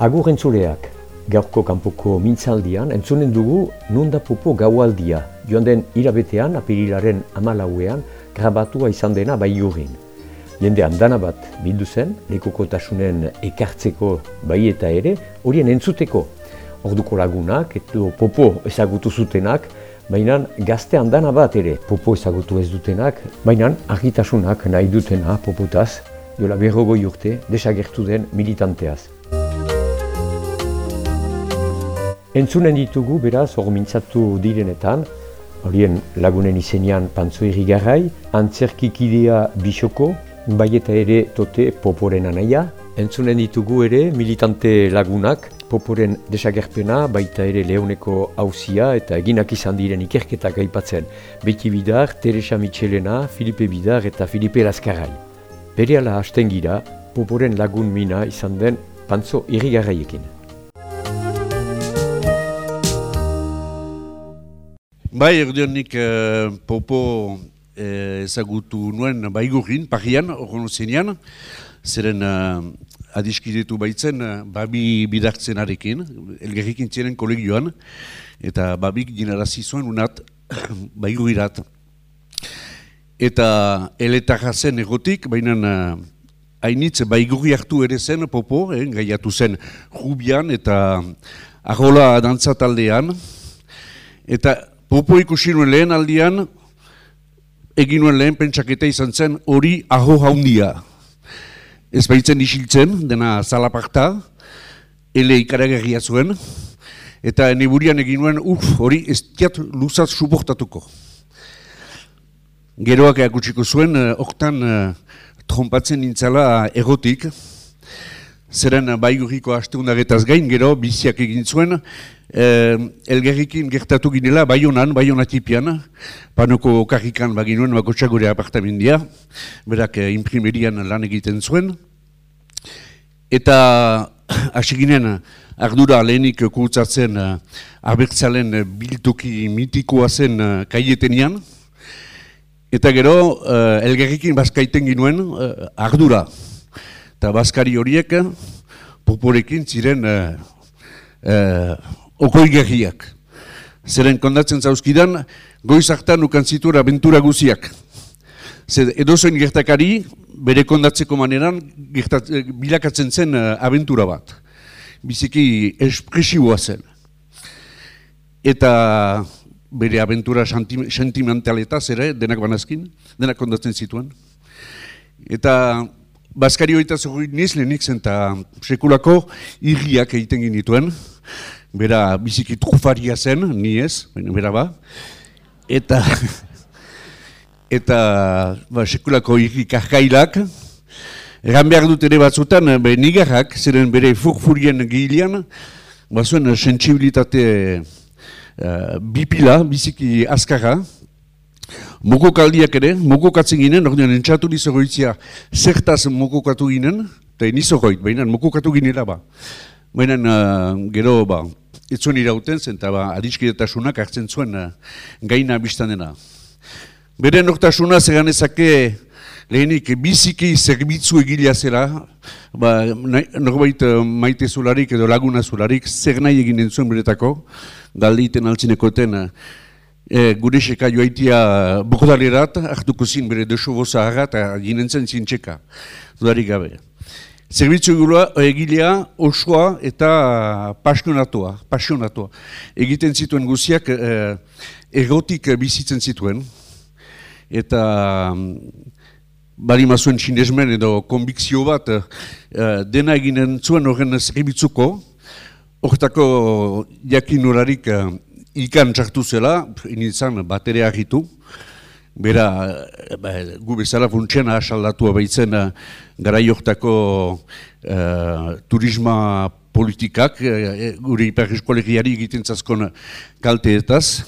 Agur entzuleak, gaurko kanpoko mintzaldian, entzunen dugu nunda popo gaualdia, joan den irabetean, apirilaren amalauean, grabatua izan dena bai jurin. Jende handana bat bildu zen, lekokotasunen ekartzeko bai eta ere, horien entzuteko. Orduko lagunak, eto popo ezagutu zutenak, baina gazte handana bat ere, popo ezagutu ez dutenak, baina argitasunak nahi dutena popotaz, jola berrogoi urte, desagertu den militanteaz. Entzunen ditugu beraz hor mintzatu direnetan, horien lagunen izenean pantzo irrigarrai, antzerkikidea bisoko, bai eta ere tote poporen anaia. Entzunen ditugu ere militante lagunak, poporen desagerpena, baita ere leoneko hausia eta eginak izan diren ikerketak aipatzen. Beti Bidar, Teresa Michelena, Filipe Bidar eta Filipe Laskarrai. Bere ala hasten gira, poporen lagun mina izan den pantzo irrigarraiekin. Bai, erdionik uh, popo uh, ezagutu nuen baigurin, parian, horren zenean, zeren uh, adiskidetu baitzen uh, babi bidartzen arekin, elgerrikin ziren kolegioan, eta babik dinarazi zuen unat baigurirat. Eta eletarra zen egotik, baina uh, hainitz baiguri hartu ere zen popo, eh, gaiatu zen rubian eta ahola dantzataldean, eta Popo ikusi nuen lehen aldian, egin nuen lehen pentsaketa izan zen hori aho haundia. Ez baitzen isiltzen, dena zalaparta, ele ikaragarria zuen, eta neburian egin nuen, uf, hori ez diat luzaz suportatuko. Geroak eakutsiko zuen, eh, oktan uh, trompatzen nintzala egotik, zeren bai hasteundagetaz gain, gero biziak egin zuen, eh, elgerrikin gertatu ginela, bai honan, bai honatipian, panoko karrikan baginuen, bako txagure apartamendia, berak eh, imprimerian lan egiten zuen, eta hasi ginen ardura lehenik kurtzatzen eh, abertzalen eh, biltuki mitikoa zen eh, kaietenian, eta gero eh, elgerrikin bazkaiten ginuen eh, ardura, eta bazkari horiek poporekin ziren eh, eh, okoi gerriak. Zeren kondatzen zauzkidan, goiz hartan ukan zituen abentura guziak. Zer edozoin gertakari, bere kondatzeko maneran, gertat, bilakatzen zen uh, abentura bat. Biziki espresiboa zen. Eta bere abentura sentimentaleta zere, denak banazkin, denak kondatzen zituen. Eta Baskari hoita zuhu niz lehenik zen eta sekulako irriak egiten genituen bera biziki trufaria zen, ni ez, bera ba, eta eta ba, sekulako irrik arkailak, egan behar dut ere batzutan, be, nigarrak, ziren bere furfurien gilean, ba zuen sensibilitate uh, bipila, biziki azkarra, Mokokaldiak ere, mokokatzen ginen, ordean entxatu nizogoitzia zertaz mokokatu ginen, eta nizogoit, baina mokokatu ginera ba. Baina uh, gero ba, ez zuen irauten zen, eta ba, adiskidetasunak hartzen zuen uh, gaina biztan dena. Beren nortasuna zegan ezake lehenik biziki zerbitzu egilea zera, ba, norbait uh, maite zularik edo laguna zularik, zer nahi egin entzuen beretako, galdeiten altsinekoten, uh, E, gure seka joaitia bokodalerat, hartuko zin bere deso boza eta ginen zen zintxeka, dudarik gabe. Zerbitzu egilea osoa eta pasionatua, pasionatua. Egiten zituen guziak eh, egotik bizitzen zituen. Eta mm, bali mazuen sinesmen edo konbikzio bat eh, dena eginen zuen horren zerbitzuko. Hortako jakin horarik eh, ikan txartu zela, initzan baterea agitu. Bera, ba, gu bezala funtsian asaldatu abaitzen uh, gara jortako uh, turisma politikak, uh, gure ipar eskolegiari egiten zazkon kalteetaz.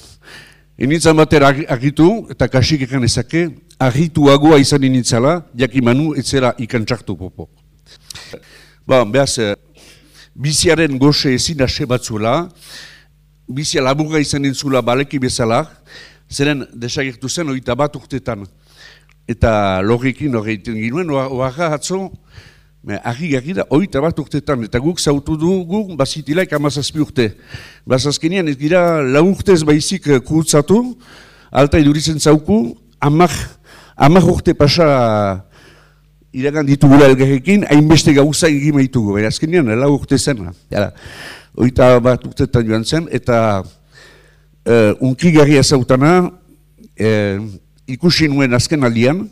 Initzan batera agitu eta kasik ekan ezake, agituagoa izan initzala, jakimanu etzera ikan txartu popo. Ba, behaz, biziaren goxe ezin ase batzuela, bizia laburra izan entzula baleki bezala, zeren desagertu zen oita bat urtetan. Eta logikin horreiten ginuen, oaga atzo, Arri gari da, oita bat urtetan, eta guk zautu dugu bazitilaik amazazpi urte. Bazazkenian ez gira lau urtez baizik eh, kurutzatu, alta iduritzen zauku, amak, amak urte pasa iragan ditugula elgarrekin, hainbeste gauza egin maitugu, azkenean lau urte zen. Oita bat urtetan joan zen, eta uh, unki gari azautana, uh, ikusi nuen azken aldian,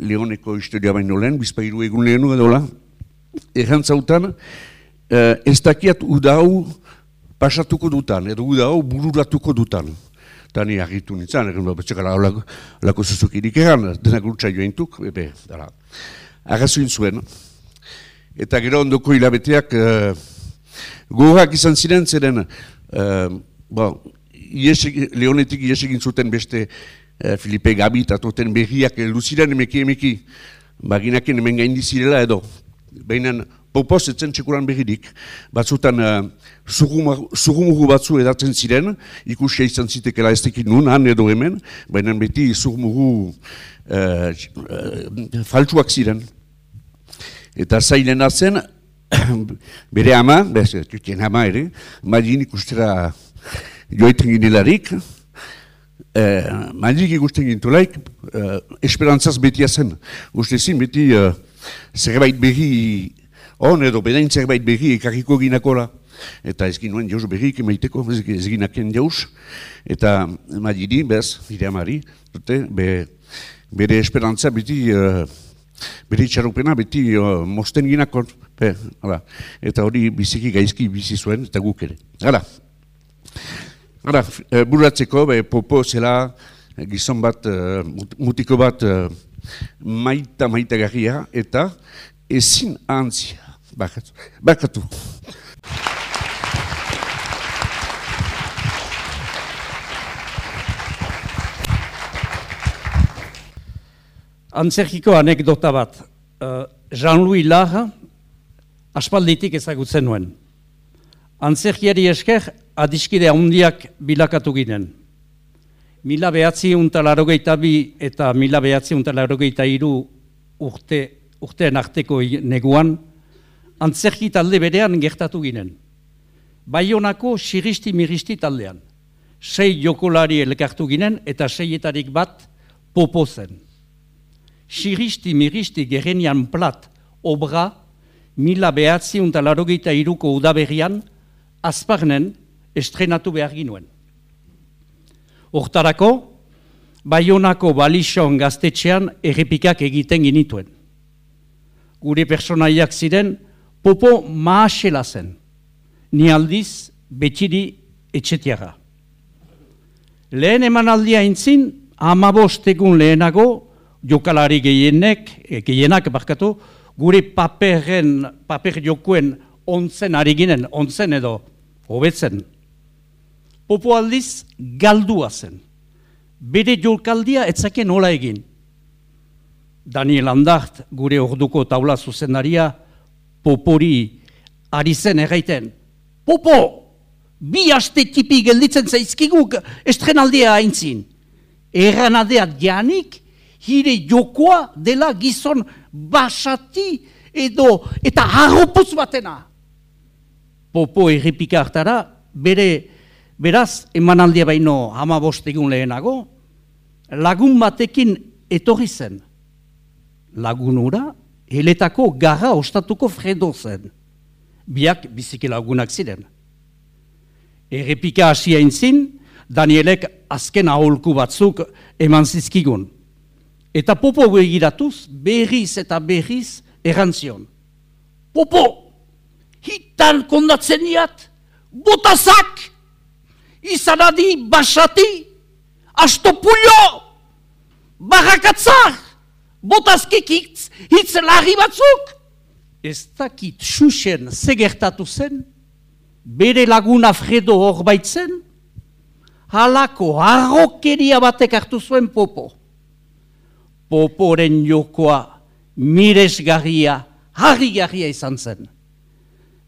Leoneko historia baino lehen, bizpairu egun lehenu edola, errantzautan, eh, ez dakiat udau pasatuko dutan, edo udau bururatuko dutan. Eta ni argitu nintzen, egin da betxekara lako zuzuk irik egan, denak urtsa joan tuk, ebe, dara. Agazuin zuen. Eta gero ondoko hilabeteak, uh, gogoak izan ziren, zeren, uh, bon, Leonetik iesegin zuten beste Eh, Filipe Gabi eta toten berriak luziren emeki emeki baginaken hemen gaindi zirela edo. Baina popoz etzen txekuran berridik, batzutan uh, zurumugu batzu edatzen ziren, ikusia izan zitekela ez tekin nun, han edo hemen, baina beti zurumugu uh, uh, faltsuak ziren. Eta zailen zen, bere ama, bez, tutien ama ere, magin ikustera joetan ginelarik, Eh, Maindik ikusten gintulaik, eh, esperantzaz betia zen. Gustezin beti eh, zerbait berri, on edo bedain zerbait berri ekarriko ginakola. Eta ez ginuen jauz berri emaiteko, ez ginaken jauz. Eta Maidiri, bez, nire amari, dute, be, bere esperantza beti, uh, bere txarupena beti uh, mosten ginakon. Be, eta hori biziki gaizki bizi zuen, eta guk ere. Hala. Hala, e, buratzeko, be, popo zela e, gizon bat, e, mutiko bat maita maita garria eta ezin antzia. Bakatu. Bakatu. Antzerkiko anekdota bat. Jean-Louis Lara aspalditik ezagutzen nuen. Antzerkiari esker adiskide handiak bilakatu ginen. Mila behatzi untalarogeita bi eta mila behatzi untalarogeita iru urte, urtean arteko neguan, antzerki talde berean gertatu ginen. Baionako siristi-miristi taldean. Sei jokolari elkartu ginen eta seietarik bat popo zen. Siristi-miristi gerenian plat obra mila behatzi untalarogeita iruko udaberrian, azparnen estrenatu behar ginuen. Hortarako, Baionako balixon gaztetxean errepikak egiten ginituen. Gure personaiak ziren, popo maasela zen, ni aldiz betiri etxetiaga. Lehen emanaldia intzin, amabostegun lehenago, jokalari gehienek, e, gehienak barkatu, gure paperen, paper jokuen ontzen ari ginen, ontzen edo, hobetzen, popo aldiz galdua zen. Bere jolkaldia etzake nola egin. Daniel Andart, gure orduko taula zuzendaria, popori ari zen erraiten. Popo, bi aste tipi gelditzen zaizkiguk estrenaldea haintzin. Erranadea dianik, hire jokoa dela gizon basati edo eta harropuz batena. Popo errepika hartara, bere Beraz, emanaldia baino hama bostegun lehenago, lagun batekin etorri zen. Lagunura, heletako garra ostatuko fredo zen. Biak biziki lagunak ziren. Errepika hasia intzin, Danielek azken aholku batzuk eman zizkigun. Eta popo begiratuz, berriz eta berriz errantzion. Popo, hitan kondatzen iat, botazak! Izanadi basati, astopullo, barrakatzar, botazkik hitz, hitz larri batzuk. Ez dakit xuxen zegertatu zen, bere laguna Fredo hor baitzen, halako harrokeria batek hartu zuen popo. Poporen jokoa miresgarria, harri izan zen.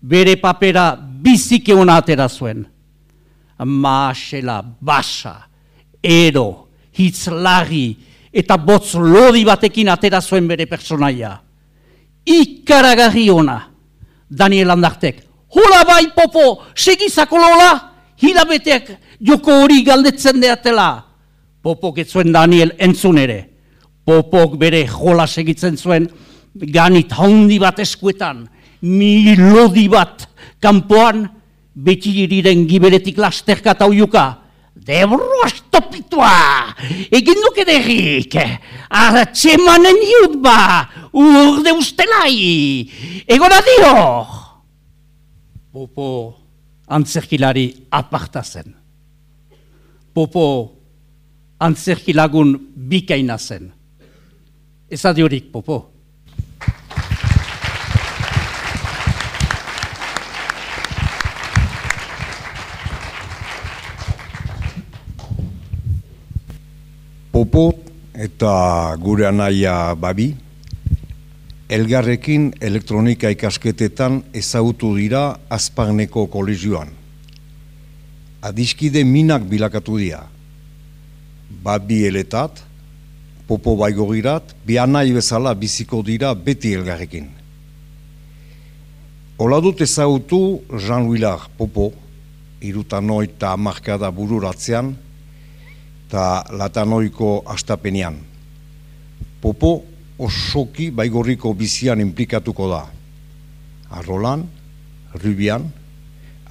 Bere papera bizike hona atera zuen maasela, basa, ero, hitz lagi, eta botz lodi batekin atera zuen bere personaia. ikaragarri ona, Daniel Andartek. Hola bai, popo, segizako lola, hilabeteak joko hori galdetzen deatela. Popo zuen Daniel entzun ere. Popok bere jola segitzen zuen, ganit haundi bat eskuetan, milodi bat kanpoan, beti iriren giberetik lasterka tauiuka. Debro astopitua, egin duke derrik, arratxemanen hiut ba, urde ustelai, egora dio. Popo antzerkilari aparta zen. Popo antzerkilagun bikaina zen. Ez adiorik, Popo. Popo eta gure anaia babi, elgarrekin elektronika ikasketetan ezagutu dira azparneko kolegioan. Adiskide minak bilakatu dira. Babi eletat, popo baigogirat, bi anai bezala biziko dira beti elgarrekin. Ola dut ezagutu Jean Louis popo, irutano eta markada bururatzean, eta latanoiko astapenean. Popo osoki baigorriko bizian implikatuko da. Arrolan, Rubian,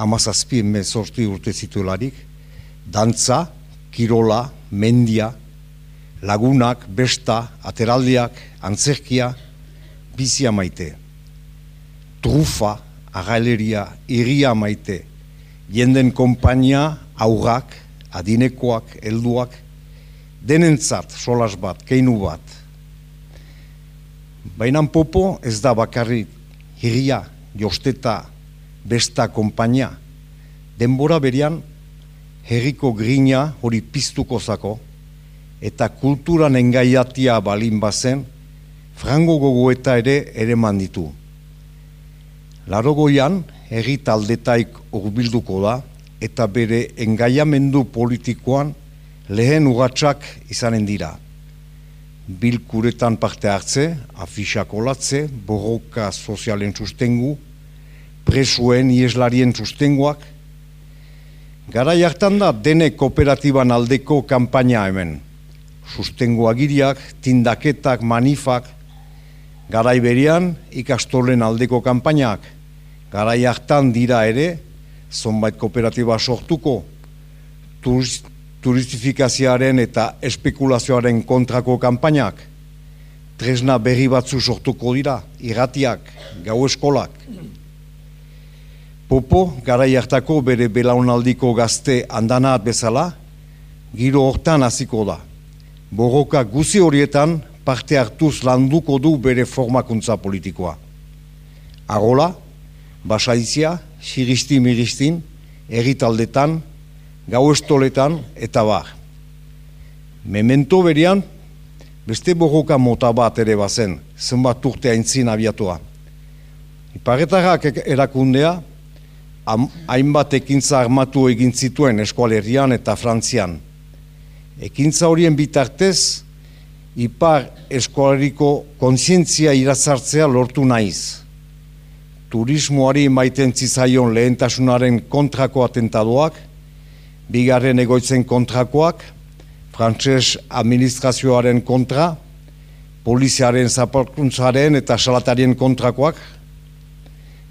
amazazpien mezorti urte zituelarik, dantza, kirola, mendia, lagunak, besta, ateraldiak, antzerkia, bizia maite. Trufa, agaleria, iria maite, jenden kompainia, aurrak, adinekoak, helduak, denentzat solas bat, keinu bat. Baina popo ez da bakarri hiria, josteta, besta kompainia. Denbora berian, herriko grina hori piztuko zako, eta kulturan engaiatia balin bazen, frango gogoeta ere ere manditu. Larogoian, herri taldetaik urbilduko da, eta bere engaiamendu politikoan lehen ugatsak izanen dira. Bilkuretan parte hartze, afisak olatze, borroka sozialen sustengu, presuen ieslarien sustenguak, Gara jartan da dene kooperatiban aldeko kanpaina hemen. Sustengo agiriak, tindaketak, manifak, garai berian ikastolen aldeko kanpainak. Gara jartan dira ere, zonbait kooperatiba sortuko turistifikazioaren eta espekulazioaren kontrako kanpainak, tresna berri batzu sortuko dira, irratiak, gau eskolak. Popo, gara hartako bere belaunaldiko gazte andanat bezala, giro hortan hasiko da. Borroka guzi horietan parte hartuz landuko du bere formakuntza politikoa. Agola, basaizia, siristi-miristin, erritaldetan, gau estoletan eta bar. Memento berian, beste borroka mota bat ere bazen, zenbat urte haintzin abiatua. Iparetarrak erakundea, hainbat ekintza armatu egin zituen eskualerian eta frantzian. Ekintza horien bitartez, ipar eskualeriko konsientzia irazartzea lortu naiz turismoari maiten zizaion lehentasunaren kontrako atentadoak, bigarren egoitzen kontrakoak, frantses administrazioaren kontra, poliziaren zaporkuntzaren eta salatarien kontrakoak,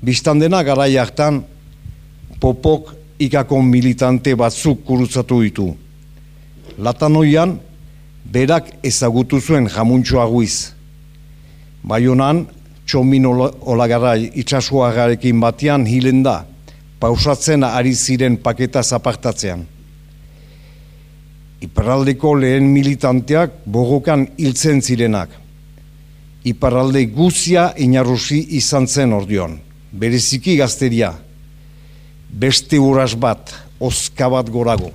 biztan dena garai hartan popok ikakon militante batzuk kurutzatu ditu. Latanoian, berak ezagutu zuen jamuntxoa guiz. Baionan, txomin olagarra itxasuagarekin batean hilen da, pausatzen ari ziren paketa zapartatzean. Iparraldeko lehen militanteak borrokan hiltzen zirenak. Iparralde guzia inarrusi izan zen ordion, bereziki gazteria, beste uras bat, oska gorago.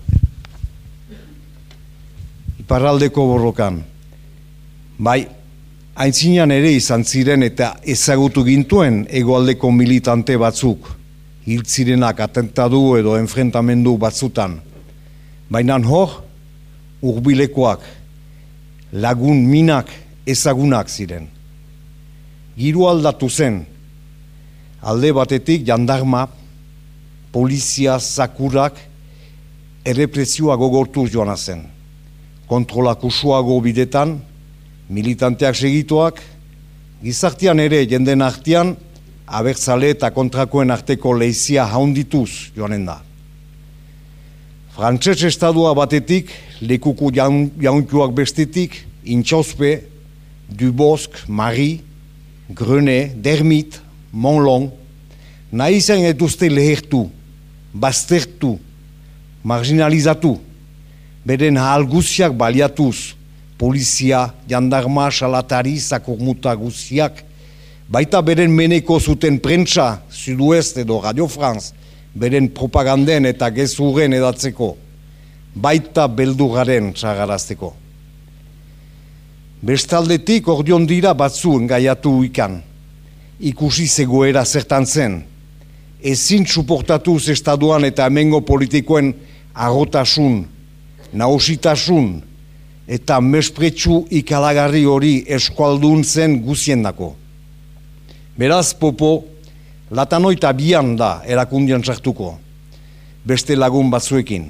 Iparraldeko borrokan, bai, Aintzinean ere izan ziren eta ezagutu gintuen egoaldeko militante batzuk, hiltzirenak atentadu edo enfrentamendu batzutan. Baina hor, urbilekoak, lagun minak ezagunak ziren. giru aldatu zen. Alde batetik jandarma, polizia, zakurak, errepresioa gogortu joan zen. Kontrolak usuago bidetan, militanteak segituak, gizartian ere jenden artean, abertzale eta kontrakoen arteko lehizia haundituz joanen da. Frantses estadua batetik, lekuko jauntuak bestetik, Intxauzpe, Dubosk, Marie, Grene, Dermit, Monlong, nahi zen eduzte lehertu, baztertu, marginalizatu, beren hal guziak baliatuz, polizia, jandarma, salatari, zakormuta guziak, baita beren meneko zuten prentsa, Suduest edo Radio France, beren propaganden eta gezurren edatzeko, baita beldugaren txagarazteko. Bestaldetik ordion dira batzu engaiatu ikan, ikusi zegoera zertan zen, ezin suportatu zestaduan eta emengo politikoen agotasun, nausitasun eta mespretsu ikalagarri hori eskualdun zen guzien dako. Beraz, popo, latanoita bian da erakundian sartuko, beste lagun batzuekin.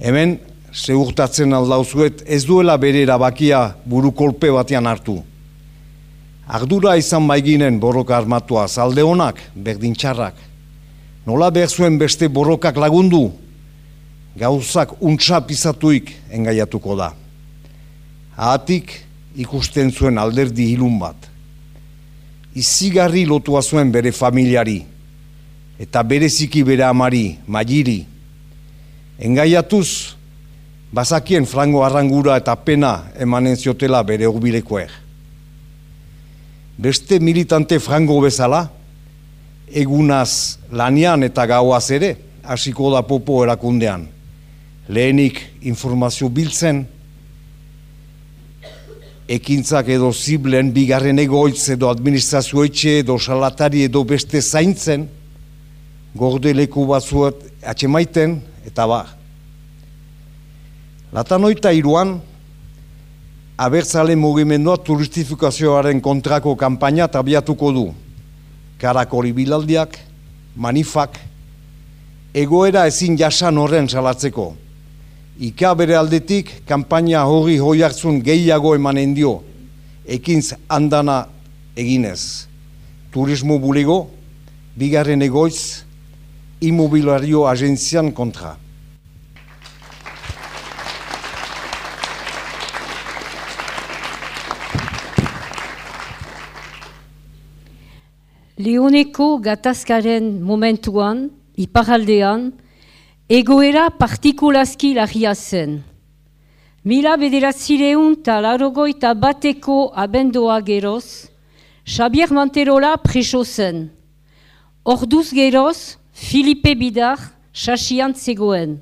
Hemen, zeurtatzen aldauzuet, ez duela bere erabakia buru kolpe batean hartu. Ardura izan baiginen borroka armatua, zalde honak, berdin txarrak. Nola behar zuen beste borrokak lagundu, gauzak untsa pizatuik engaiatuko da. Ahatik ikusten zuen alderdi hilun bat izigarri lotua zuen bere familiari, eta bereziki bere amari, magiri. Engaiatuz, bazakien frango arrangura eta pena emanen ziotela bere urbilekoer. Beste militante frango bezala, egunaz lanian eta gauaz ere, hasiko da popo erakundean. Lehenik informazio biltzen, ekintzak edo ziblen, bigarren egoitz edo administrazioetxe edo salatari edo beste zaintzen, gorde leku batzuet atxemaiten, eta ba. Latanoita iruan, abertzale mugimendua turistifikazioaren kontrako kampaina tabiatuko du. Karakori bilaldiak, manifak, egoera ezin jasan horren salatzeko. Ika bere aldetik, kampaina hori hoi hartzun gehiago emanen dio, ekintz andana eginez. Turismo bulego, bigarren egoiz, immobilario agentzian kontra. Leoneko gatazkaren momentuan, iparaldean, Egoera partikulazki lagia zen. Mila bederatzireun eta larogoita bateko abendoa geroz, Xabier Manterola preso zen. Orduz geroz, Filipe Bidar sasiant zegoen.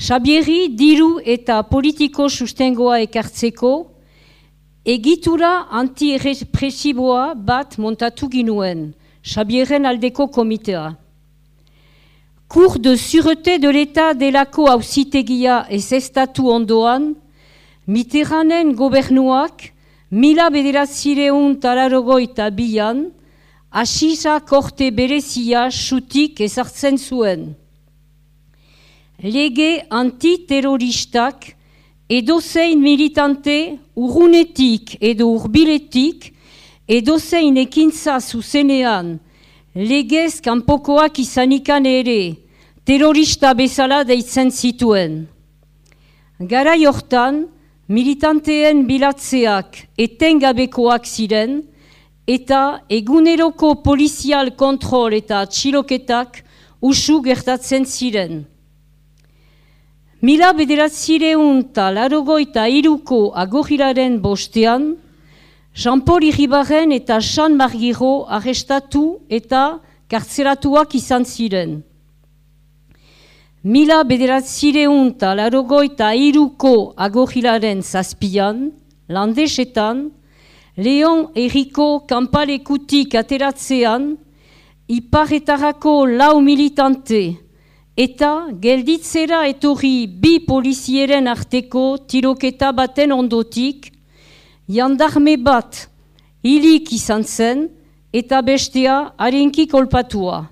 Xabieri diru eta politiko sustengoa ekartzeko, egitura anti-represiboa bat montatu ginuen, Xabieren aldeko komitea. Cour de sûreté de l'État delako hauzitegia ez estatu ondoan, Mitterranden gobernuak mila bederatzireun tararogoita bian, asisa korte berezia xutik ezartzen zuen. Lege antiterroristak edozein militante urunetik edo urbiletik edozein ekintza zuzenean legez kanpokoak izanikan ere, terrorista bezala deitzen zituen. Gara jortan, militanteen bilatzeak etengabekoak ziren, eta eguneroko polizial kontrol eta txiloketak usu gertatzen ziren. Mila bederatzireun eta larogoita iruko agorrilaren bostean, Jean-Paul Iribaren eta Jean Margiro arrestatu eta kartzeratuak izan ziren. Mila bederatzireun eta larogoita iruko agorrilaren zazpian, landesetan, Leon Eriko kanpalekutik ateratzean, iparetarako lau militante eta gelditzera etorri bi polizieren arteko tiroketa baten ondotik, jandarme bat hilik izan zen eta bestea harenki kolpatua.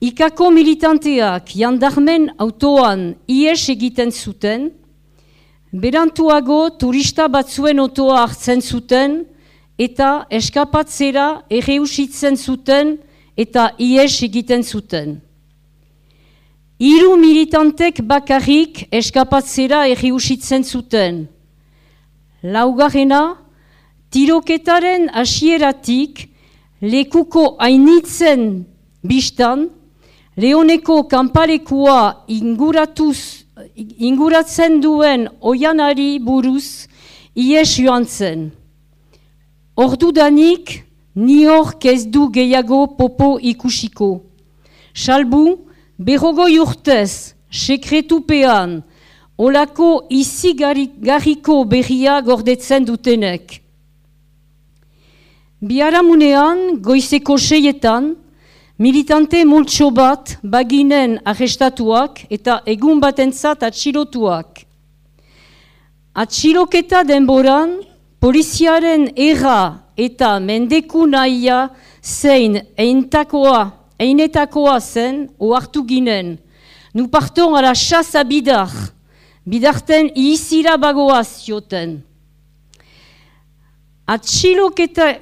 Ikako militanteak jandarmen autoan ies egiten zuten, berantuago turista batzuen otoa hartzen zuten eta eskapatzera erreusitzen zuten eta ies egiten zuten. Hiru militantek bakarrik eskapatzera erreusitzen zuten. Laugarrena, tiroketaren hasieratik lekuko hainitzen bistan, Leoneko kanparekua inguratuz, inguratzen duen oianari buruz ies joan zen. Ordudanik, niork ez du gehiago popo ikusiko. Salbu, berrogoi urtez, sekretupean, olako izi garriko berria gordetzen dutenek. Biaramunean, goizeko seietan, militante multso bat baginen arrestatuak eta egun batentzat atxilotuak. Atxiloketa denboran, poliziaren erra eta mendeku nahia zein eintakoa, einetakoa zen oartu ginen. Nu parton ala chasa bidar, bidarten izira bagoa zioten. Atxiloketa,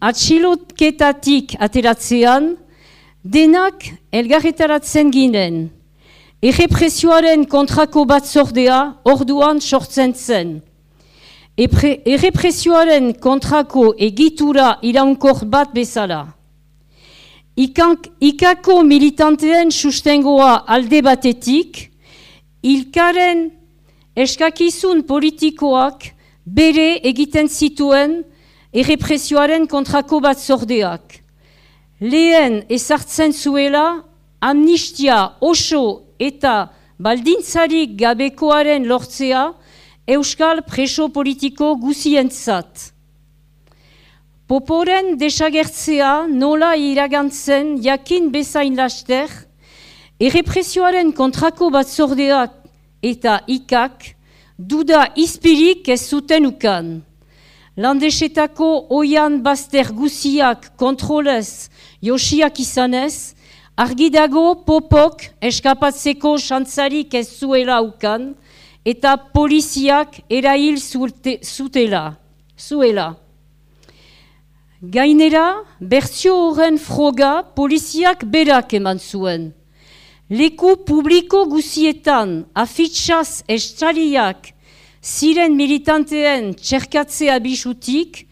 atxiloketatik ateratzean, denak elgarretaratzen ginen. Errepresioaren kontrako bat zordea orduan sortzen zen. Errepresioaren kontrako egitura iraunkor bat bezala. Ikank, ikako militanteen sustengoa alde batetik, ilkaren eskakizun politikoak bere egiten zituen errepresioaren kontrako bat zordeak. Lehen ezartzen zuela amnistia oso eta baldintzarik gabekoaren lortzea euskal preso politiko guzientzat. Poporen desagertzea nola iragantzen jakin bezain laster, errepresioaren kontrako bat zordeak eta ikak duda izpirik ez zuten ukan. Landesetako oian bazter guziak kontrolez josiak izanez, argidago popok eskapatzeko xantzarik ez zuela ukan, eta poliziak erail zutela, zuela. Gainera, bertzio horren froga poliziak berak eman zuen. Leku publiko guzietan afitsaz estraliak ziren militanteen txerkatzea bisutik,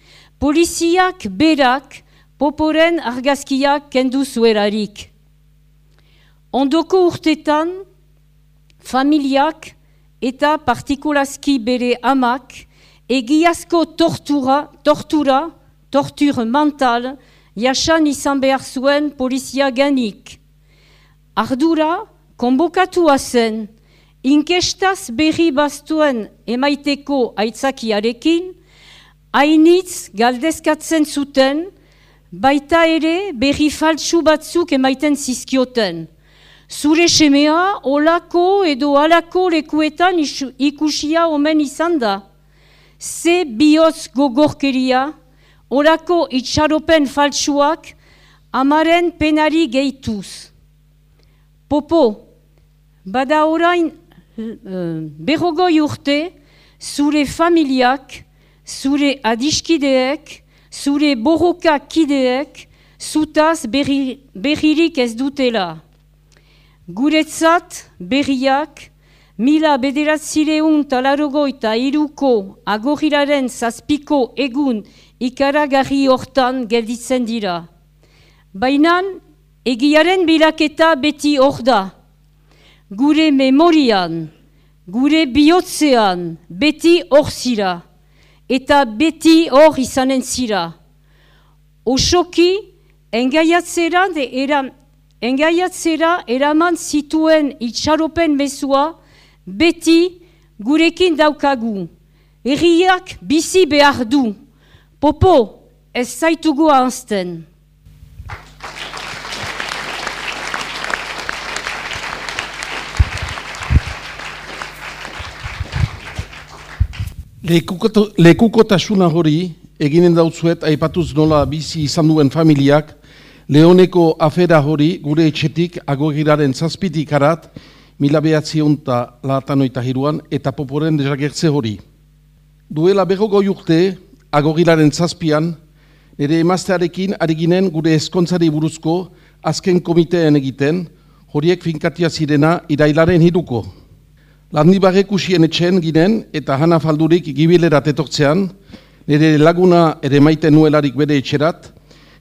poliziak berak poporen argazkiak kendu zuerarik. Ondoko urtetan, familiak eta partikulazki bere amak egiazko tortura, tortura, tortur mental, jasan izan behar zuen ganik. Ardura, konbokatua zen, inkestaz berri bastuen emaiteko aitzakiarekin, hainitz galdezkatzen zuten, baita ere berri faltsu batzuk emaiten zizkioten. Zure semea, olako edo alako lekuetan ikusia omen izan da. Ze bihotz gogorkeria, olako itxaropen faltsuak, amaren penari gehituz. Popo, bada orain berrogoi urte, zure familiak, zure adiskideek, zure borroka kideek, zutaz berri, berririk ez dutela. Guretzat berriak, mila bederatzireun talarogoita iruko agorriraren zazpiko egun ikaragarri hortan gelditzen dira. Bainan, Egiaren bilaketa beti hor da. Gure memorian, gure bihotzean beti hor zira. Eta beti hor izanen zira. Osoki, engaiatzera, de era, engaiatzera eraman zituen itxaropen mezua beti gurekin daukagu. Erriak bizi behar du. Popo, ez zaitugu ahazten. Lekukotasuna hori eginen dautzuet aipatuz nola bizi izan duen familiak Leoneko afera hori gure etxetik agogiraren zazpitik arat mila behatzion eta latanoita hiruan eta poporen dezagertze hori. Duela berrogo urte agogiraren zazpian nire emaztearekin ari ginen gure eskontzari buruzko azken komiteen egiten horiek finkatia zirena irailaren hiruko. Landi barrekusien etxen ginen eta hana faldurik gibilerat etortzean, nire laguna ere maiten nuelarik bere etxerat,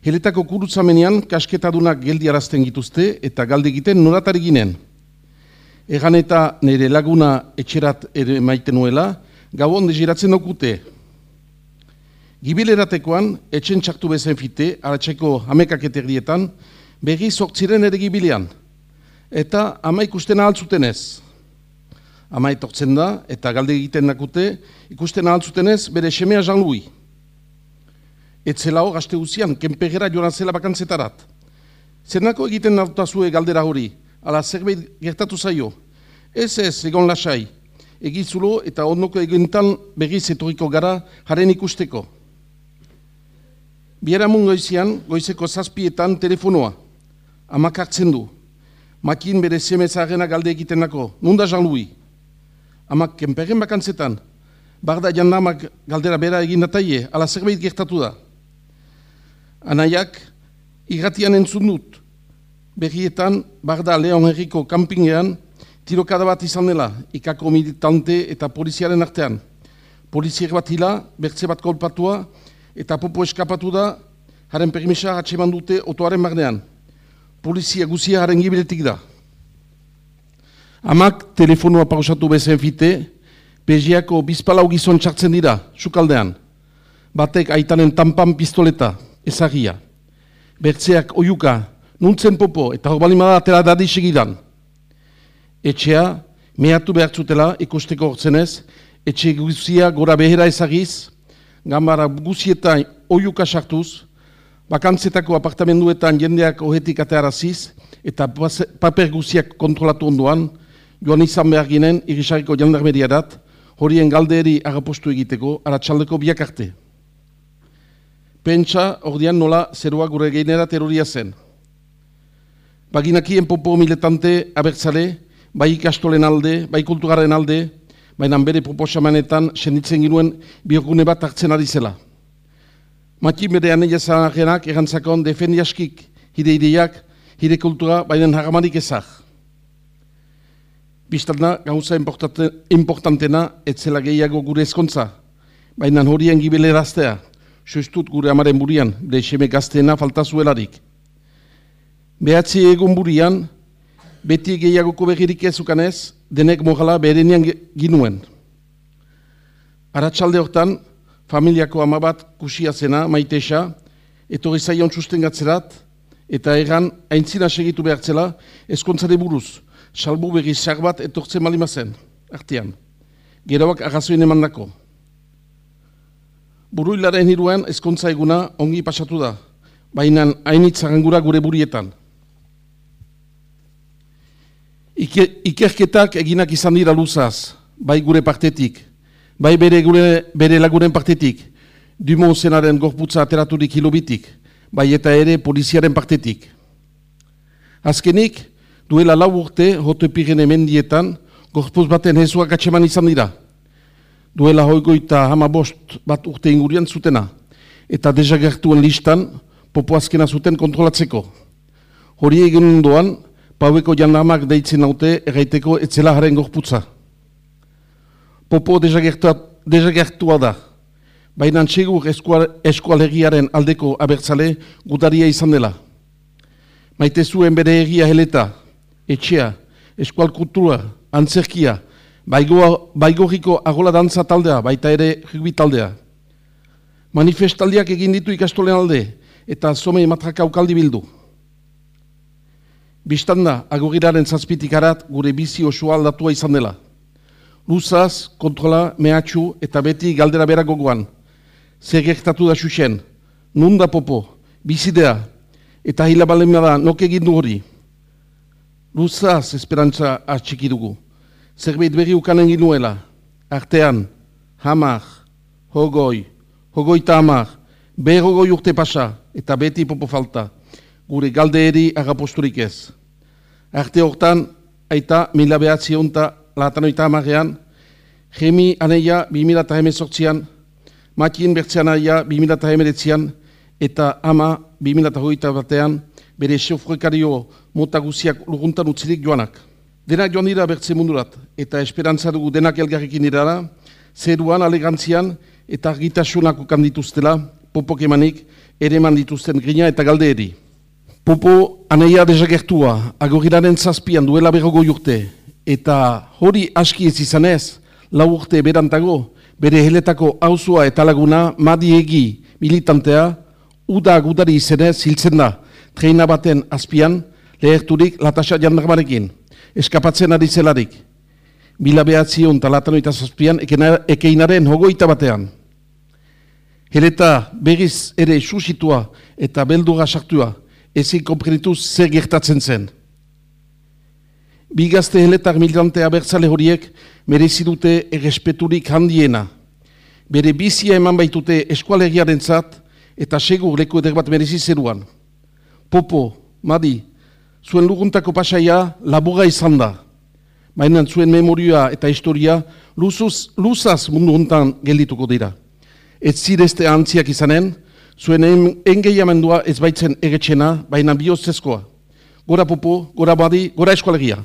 heletako kurutzamenean kasketadunak geldi arazten gituzte eta galde egiten noratari ginen. Egan eta nire laguna etxerat ere maiten nuela, gauon deziratzen okute. Gibileratekoan, etxen txaktu bezen fite, aratzeko hamekak eterdietan, begi sortziren ere gibilean. Eta ama ikusten ahaltzuten ez ama etortzen da, eta galde egiten dakute, ikusten ahaltzutenez, bere semea Jean-Louis. Etzelao gazte guzian, kenpegera joan zela bakantzetarat. Zernako egiten zue galdera hori, ala zerbait gertatu zaio. Ez ez, egon lasai, egizulo eta ondoko egintan begiz etoriko gara jaren ikusteko. Biera goizian, goizeko zazpietan telefonoa, amak hartzen du. Makin bere semezagena galde egiten nako, nunda Jean-Louis amak kenpegen bakantzetan, barda jandamak galdera bera egin dataie, ala zerbait gertatu da. Anaiak, igatian entzun dut, berrietan, barda Leon Herriko kampingean, tirokada bat izan dela, ikako militante eta poliziaren artean. Poliziek bat hila, bertze bat kolpatua, eta popo eskapatu da, haren permisa atseman dute otoaren barnean. Polizia guzia haren gibiletik da. Amak telefonua pausatu bezen fite, peziako bizpalau gizon txartzen dira, sukaldean. Batek aitanen tampan pistoleta, ezagia. Bertzeak oiuka, nuntzen popo eta horbalimada atera dadi segidan. Etxea, mehatu behartzutela ikusteko hortzenez, etxe guzia gora behera ezagiz, gambara guzietan oiuka sartuz, bakantzetako apartamenduetan jendeak ohetik atearaziz, eta paper guziak kontrolatu onduan, joan izan behar ginen irisariko jandarmeria dat, horien galderi agapostu egiteko, aratsaldeko biak arte. Pentsa, ordean nola, zerua gure geinera teroria zen. Baginakien popo miletante abertzale, bai ikastolen alde, bai kulturaren alde, baina bere proposamanetan senditzen ginuen biokune bat hartzen ari zela. Mati bere aneia zanarenak erantzakon defendiaskik hide ideiak, hide kultura, baina hagamarik ezak. Bistadna, gauza importantena, etzela gehiago gure ezkontza. Baina horien gibeleraztea, sustut gure amaren burian, leheseme gazteena falta zuelarik. Behatzi egun burian, beti gehiagoko begirik ezukanez, denek mogala berenean ginuen. Aratsalde hortan, familiako ama bat kusia zena, maitesa, eto zaion susten gatzerat, eta egan, aintzina segitu behartzela, ezkontzare buruz, salbu begi sak bat etortzen malima zen, artean. Geroak agazoin eman dako. Buruilaren hiruan ezkontza eguna ongi pasatu da, baina hainitzaren gure burietan. Ike, ikerketak eginak izan dira luzaz, bai gure partetik, bai bere, gure, bere laguren partetik, Dumont zenaren gorputza ateraturik hilobitik, bai eta ere poliziaren partetik. Azkenik, duela lau urte, hoto epigen emendietan, gorpuz baten hezuak atseman izan dira. Duela hoigoita hama bost bat urte ingurian zutena, eta dezagertuen listan, popo azkena zuten kontrolatzeko. Hori egin doan, paueko jandamak deitzen naute erraiteko etzela haren gorputza. Popo dezagertua da, baina txegur eskualegiaren aldeko abertzale gudaria izan dela. Maite zuen bere egia heleta, etxea, eskual kultura, antzerkia, baigoriko agola dantza taldea, baita ere rugby taldea. Manifestaldiak egin ditu ikastolen alde, eta zome matraka ukaldi bildu. Bistanda, agogiraren zazpitik arat, gure bizi osoa aldatua izan dela. Luzaz, kontrola, mehatxu eta beti galdera bera gogoan. Zer gertatu da xuxen, nunda popo, bizidea, eta hila da, nok egin du hori. Luzaz esperantza atxiki dugu. Zerbait berri ukanen ginuela. Artean, hamar, hogoi, hogoi tamar, berrogoi urte pasa, eta beti popo falta, gure galdeeri agaposturik ez. Arte hortan, aita mila behatzi honta latanoita amarean, Jemi aneia 2018an, Makin bertzean aia 2018an, eta ama 2008 batean, bere sofrekario mota guziak luguntan utzirik joanak. Denak joan dira bertze mundurat, eta esperantza dugu denak elgarrekin irara, zeruan alegantzian eta argitasunak ukan dituztela, popok emanik, ere eman dituzten grina eta galde eri. Popo aneia dezagertua, agoriraren zazpian duela berrogo jurte, eta hori aski ez izanez, lau urte berantago, bere heletako hauzua eta laguna madiegi militantea, uda gudari izenez hiltzen da, treina baten azpian, leherturik latasa jandarmarekin, eskapatzen ari zelarik. Bila behatzion talatano eta zazpian, ekeinaren hogoita batean. Heleta berriz ere susitua eta beldura sartua, ezin komprenituz zer gertatzen zen. Bi gazte heletar militantea bertzale horiek merezi dute errespeturik handiena. Bere bizia eman baitute eskualegiaren zat eta segur leku eder bat merezi zeruan. Popo, Madi, zuen luguntako pasaia laboga izan da. Baina zuen memoria eta historia luzuz, luzaz mundu hontan geldituko dira. Ez zirezte antziak izanen, zuen engeiamendua ez baitzen egetxena, baina bihoztezkoa. Gora Popo, gora Madi, gora eskualegia.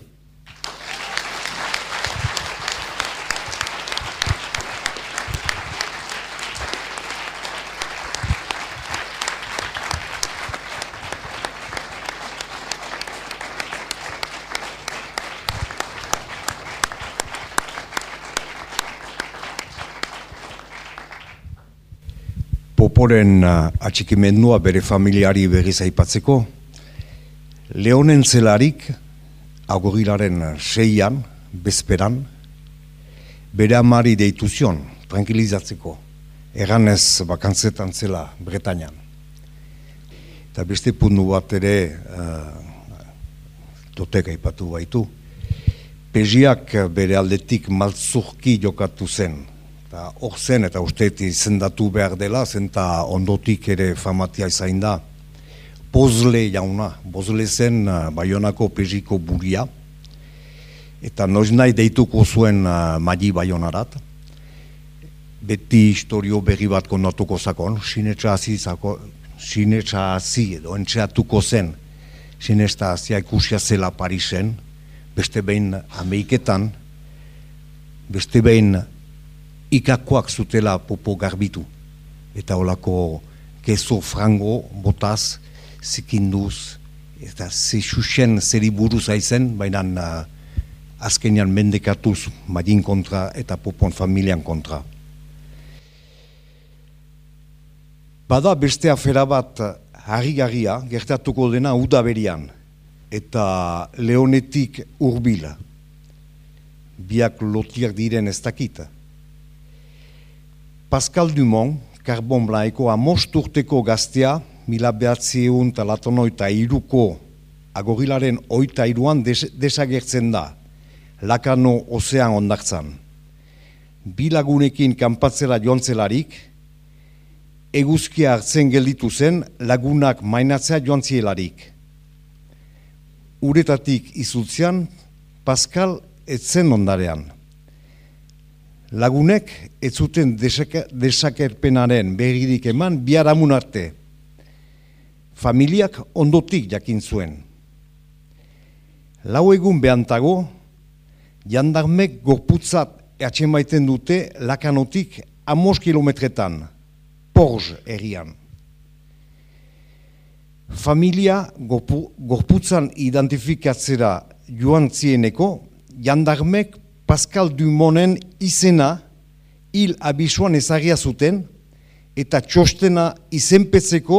Poporen uh, atxikimendua bere familiari berriz aipatzeko, Leonen zelarik, agorilaren seian, bezperan, bere amari deitu zion, tranquilizatzeko, erranez bakantzetan zela Bretañan. Eta beste puntu bat ere, uh, totek aipatu baitu, Peziak bere aldetik maltzurki jokatu zen, Eta hor zen, eta usteet izendatu behar dela, zenta ondotik ere famatia izain da, Bozle jauna, Bozle zen uh, Bayonako peziko buria, eta noiz nahi deituko zuen uh, Madi Bayonarat, beti historio berri bat kondatuko zakon, sinetxa hazi zako, sinetxa hazi edo entxeatuko zen, sinetxa hazia ikusia zela Parisen, beste behin Ameriketan, beste behin ikakoak zutela popo garbitu. Eta holako kezo frango, botaz, zikinduz, eta ze xuxen zeri buruz aizen, baina uh, azkenean mendekatuz madin kontra eta popon familian kontra. Bada beste afera bat harri-garria, gertatuko dena udaberian, eta leonetik urbila, biak lotiak diren ez dakita. Pascal Dumont, Carbon Blanco, amosturteko gaztea, mila behatzieun talatonoita iruko agorilaren oita iruan des desagertzen da, lakano ozean ondartzan. Bilagunekin kanpatzera joantzelarik, eguzkia hartzen gelditu zen lagunak mainatzea joantzielarik. Uretatik izultzean, Pascal etzen ondarean. Lagunek ez zuten desakerpenaren begirik eman biharamun arte. Familiak ondotik jakin zuen. Lau egun behantago, jandarmek gorputzat eatzen baiten dute lakanotik amos kilometretan, porz erian. Familia gorputzan identifikatzera joan zieneko, jandarmek Pascal Dumonen izena hil abisuan ezagia zuten eta txostena izenpetzeko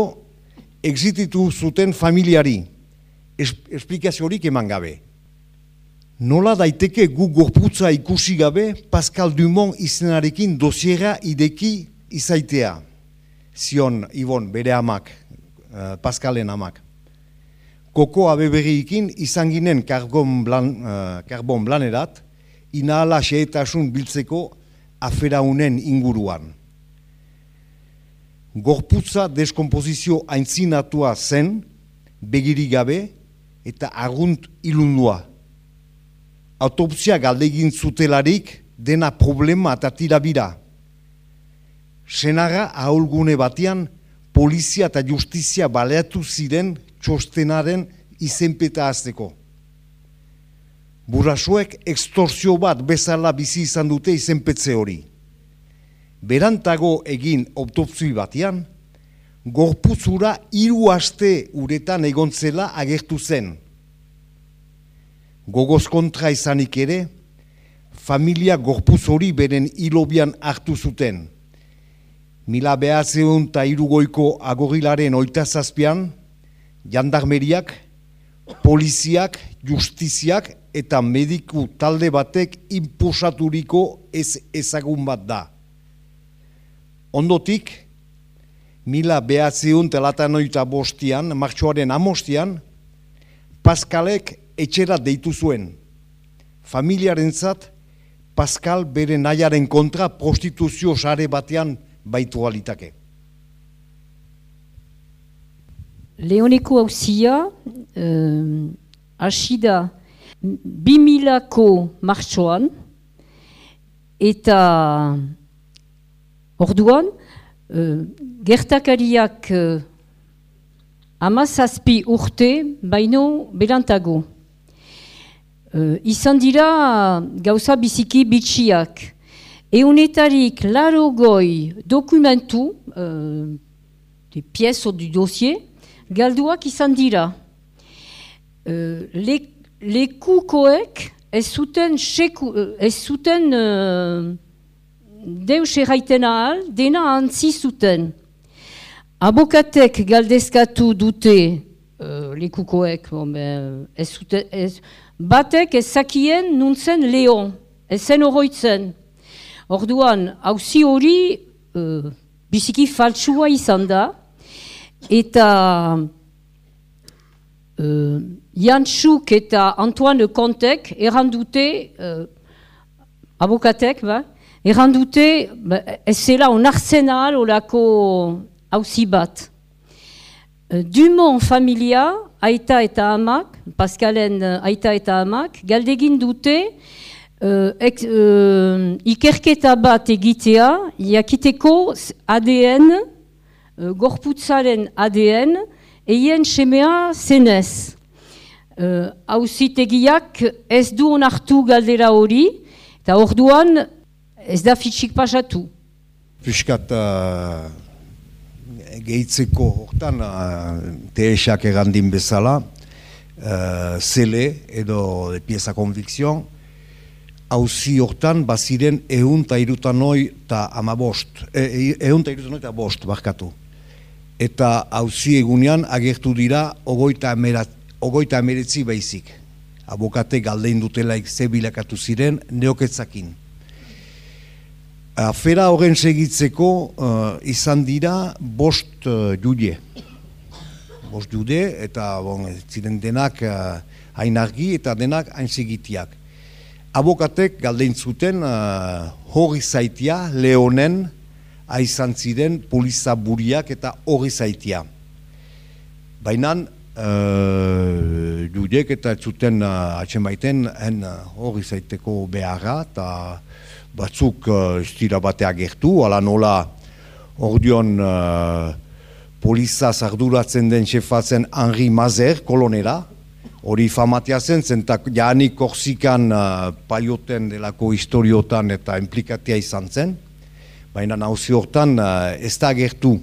exititu zuten familiari. Esplikazio horik eman gabe. Nola daiteke gu gorputza ikusi gabe Pascal Dumont izenarekin dosiera ideki izaitea. Zion, Ibon, bere amak, uh, Pascalen amak. Koko abeberiikin izan ginen karbon, blan, uh, blanerat, inahala xeetasun biltzeko aferaunen inguruan. gorputza deskomposizio aintzinatua zen, begiri gabe eta argunt ilundua. Autopsia galdegin zutelarik dena problema eta tirabira. Senaga ahulgune batean, polizia eta justizia baleatu ziren txostenaren izenpeta azteko. Burasuek extorsio bat bezala bizi izan dute izenpetze hori. Berantago egin autopsi batean, gorputzura hiru aste uretan egontzela agertu zen. Gogoz kontra izanik ere, familia gorpuz hori beren hilobian hartu zuten. Mila behatzeun eta irugoiko agorilaren oita jandarmeriak, poliziak, justiziak eta mediku talde batek imposaturiko ez ezagun bat da. Ondotik, mila behatzeun telatan oita bostian, martxoaren amostian, Paskalek etxera deitu zuen. Familiaren zat, Pascal bere nahiaren kontra prostituzio sare batean baitu alitake. Leoneko hauzia, uh, asida bimilako martxoan, eta orduan, uh, gertakariak uh, amazazpi urte baino berantago. Uh, izan dira gauza biziki bitxiak. Eunetarik laro goi dokumentu, uh, de piezo du dossier, galduak izan dira. Uh, le, lekukoek ez zuten, seku, uh, ez zuten uh, deus erraiten ahal, dena antzi zuten. Abokatek galdezkatu dute uh, lekukoek, bon, ben, ez zuten, ez, batek ez zakien nuntzen leon, ez zen oroitzen. Orduan, hauzi hori uh, biziki faltsua izan da, eta uh, Jantzuk eta Antoine Kontek errandute, uh, abokatek, ba, errandute ba, ez zela onartzen ahal olako hauzi bat. Uh, Dumont familia, aita eta amak, Paskalen uh, aita eta amak, galdegin dute uh, ek, uh, ikerketa bat egitea, jakiteko ADN, uh, gorputzaren ADN, eien semea zenez. Hauzitegiak uh, ez du onartu galdera hori, eta orduan ez da fitxik pasatu. Piskat uh, gehitzeko hortan uh, teesak egandin bezala, uh, zele edo pieza konvikzion, hauzi hortan baziren ehun eta irutan hoi eta amabost, ehun eta irutan hoi eta bost, barkatu eta hauzi egunean agertu dira ogoita, emerat, ogoita emeretzi baizik. Abokate galdein dutelaik zebilakatu ziren neoketzakin. Afera horren segitzeko uh, izan dira bost uh, jude. Bost jude eta bon, ziren denak uh, hain argi eta denak hain segitiak. Abokatek galdein zuten uh, hori zaitia, leonen, aizan ziren poliza buriak eta hori zaitia. Baina uh, judek eta zuten uh, atxen baiten hen uh, hori zaiteko beharra eta batzuk uh, estira batea gertu, ala nola ordion uh, poliza zarduratzen den txefatzen Henri Mazer, kolonera, hori famatia zen, zentak jaanik korsikan uh, paioten delako historiotan eta implikatia izan zen, baina nauzi hortan uh, ez da gertu.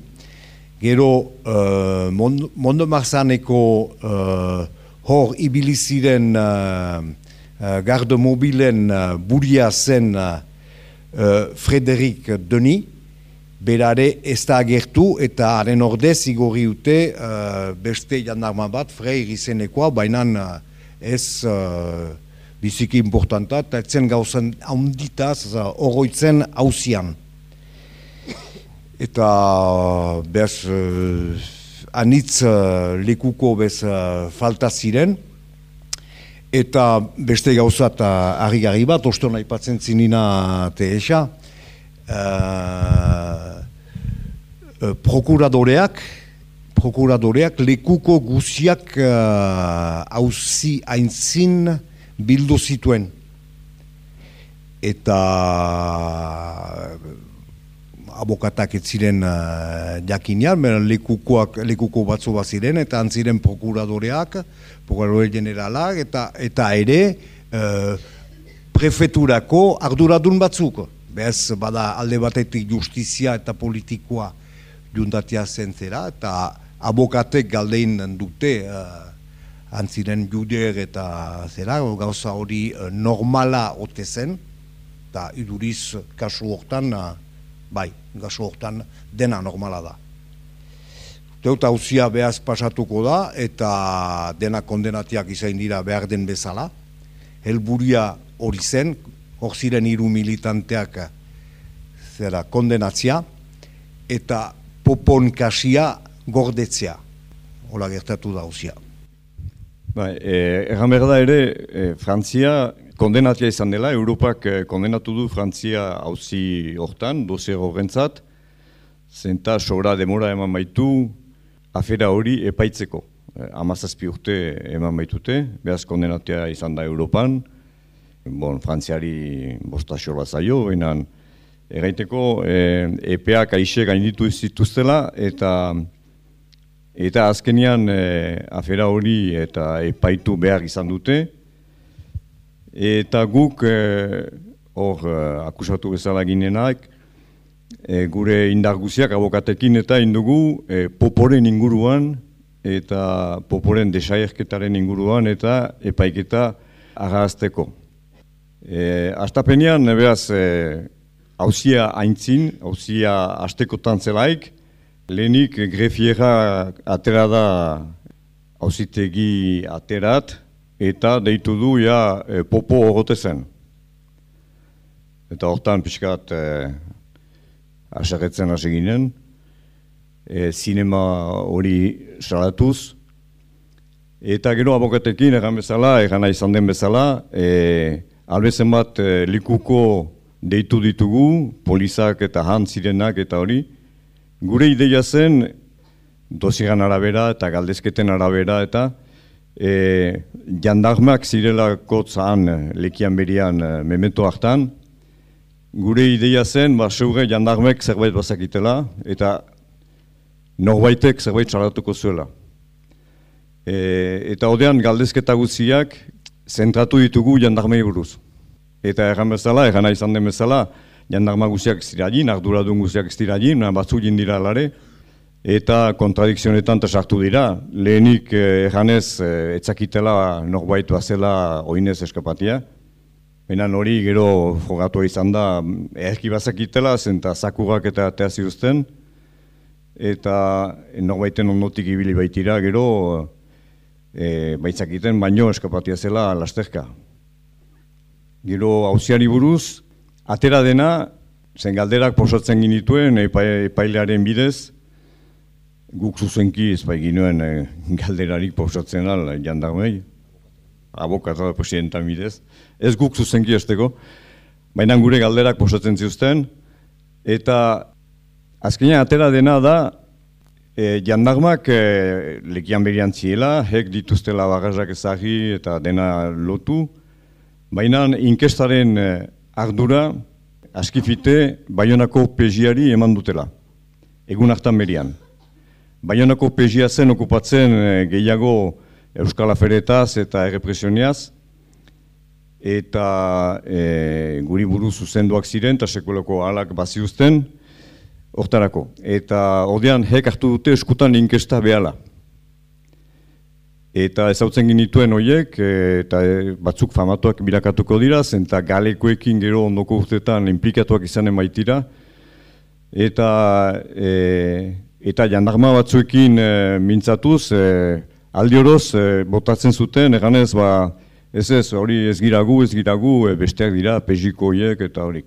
Gero uh, Mondo Marzaneko uh, hor ibiliziren uh, uh, gardo mobilen uh, buria zen uh, Frederik Deni, berare ez da gertu eta haren ordez igorri ute uh, beste jandarma bat, freir izenekoa, baina uh, ez uh, biziki importanta, eta etzen gauzan haunditaz, oroitzen hauzian eta bez uh, anitz uh, lekuko bez uh, falta ziren eta beste gauza eta harri bat, oston aipatzen zinina uh, uh, prokuradoreak, prokuradoreak lekuko guziak hauzi uh, aintzin bildu zituen. Eta abokatak ez ziren uh, jakinean, lekukoak, lekuko batzu bat ziren, eta antziren prokuradoreak, prokuradore generalak, eta, eta ere uh, prefeturako arduradun batzuk. Bez, bada alde batetik justizia eta politikoa juntatia zen zera, eta abokatek galdein dute uh, antziren judeer eta zera, gauza hori uh, normala ote zen, eta iduriz kasu hortan, bai, gaso hortan dena normala da. Teut hauzia behaz pasatuko da eta dena kondenatiak izain dira behar den bezala. Helburia hori zen, hor ziren hiru militanteak zera kondenatzia eta popon kasia gordetzea. Hola gertatu da hauzia. Bai, eh, erran behar da ere, eh, Frantzia kondenatia izan dela, Europak eh, kondenatu du Frantzia hauzi hortan, dozier horrentzat, zenta sobra demora eman baitu afera hori epaitzeko. Eh, amazazpi urte eman baitute, behaz kondenatia izan da Europan, bon, Frantziari bosta sorba zaio, behinan, erraiteko eh, epeak aixe gainditu zituztela, eta eta azkenian eh, afera hori eta epaitu behar izan dute, Eta guk eh, hor eh, akusatu bezala ginenak, eh, gure indarguziak abokatekin eta indugu eh, poporen inguruan eta poporen desaierketaren inguruan eta epaiketa agazteko. E, Astapenean, beraz, e, hauzia haintzin, hauzia astekotan zelaik, lehenik grefiera atera da hauzitegi aterat, eta deitu du ja e, popo horrote zen. Eta hortan pixkat e, asarretzen hasi ginen, e, sinema hori salatuz, eta gero abokatekin egan bezala, egan izan den bezala, e, albezen bat e, likuko deitu ditugu, polizak eta han zirenak eta hori, gure ideia zen, dozigan arabera eta galdezketen arabera eta e, jandarmak zirela kotzaan e, lekian berian e, memento hartan, gure ideia zen, ba, seure jandarmek zerbait bazakitela, eta norbaitek zerbait txaratuko zuela. E, eta odean galdezketa guztiak zentratu ditugu jandarmei buruz. Eta erran bezala, erran izan den bezala, jandarma guztiak ez arduradun guztiak ez dira jin, batzuk jindira alare, eta kontradikzionetan sartu dira. Lehenik eh, erranez eh, etzakitela norbait bazela oinez eskapatia. Baina hori gero jogatu izan da erki bazakitela zen eta zakurrak eta teazi uzten. Eta norbaiten ondotik ibili baitira gero e, baitzakiten baino eskapatia zela lasterka. Gero hauziari buruz, atera dena, zen galderak posatzen ginituen epailearen bidez, guk zuzenki ez bai ginuen eh, galderarik pausatzen al eh, jandarmei, abokata presidentan bidez, ez guk zuzenki esteko, baina gure galderak pausatzen ziuzten, eta azkenean atera dena da, e, jandarmak e, lekian berian ziela, hek dituztela bagazak ezagi eta dena lotu, baina inkestaren ardura askifite baionako peziari eman dutela, egun hartan berian. Baionako pezia zen okupatzen e, gehiago Euskal Aferetaz eta errepresioniaz, eta e, guri buru zuzenduak ziren, eta sekulako alak baziuzten, hortarako. Eta ordean hek hartu dute eskutan inkesta behala. Eta ezautzen ginituen horiek, e, eta batzuk famatuak bilakatuko dira, eta galekoekin gero ondoko urtetan implikatuak izanen baitira. Eta e, eta jandarma batzuekin e, mintzatuz, e, aldi e, botatzen zuten, eganez, ba, ez ez, hori ez giragu, ez giragu, e, besteak dira, pejiko horiek eta horik.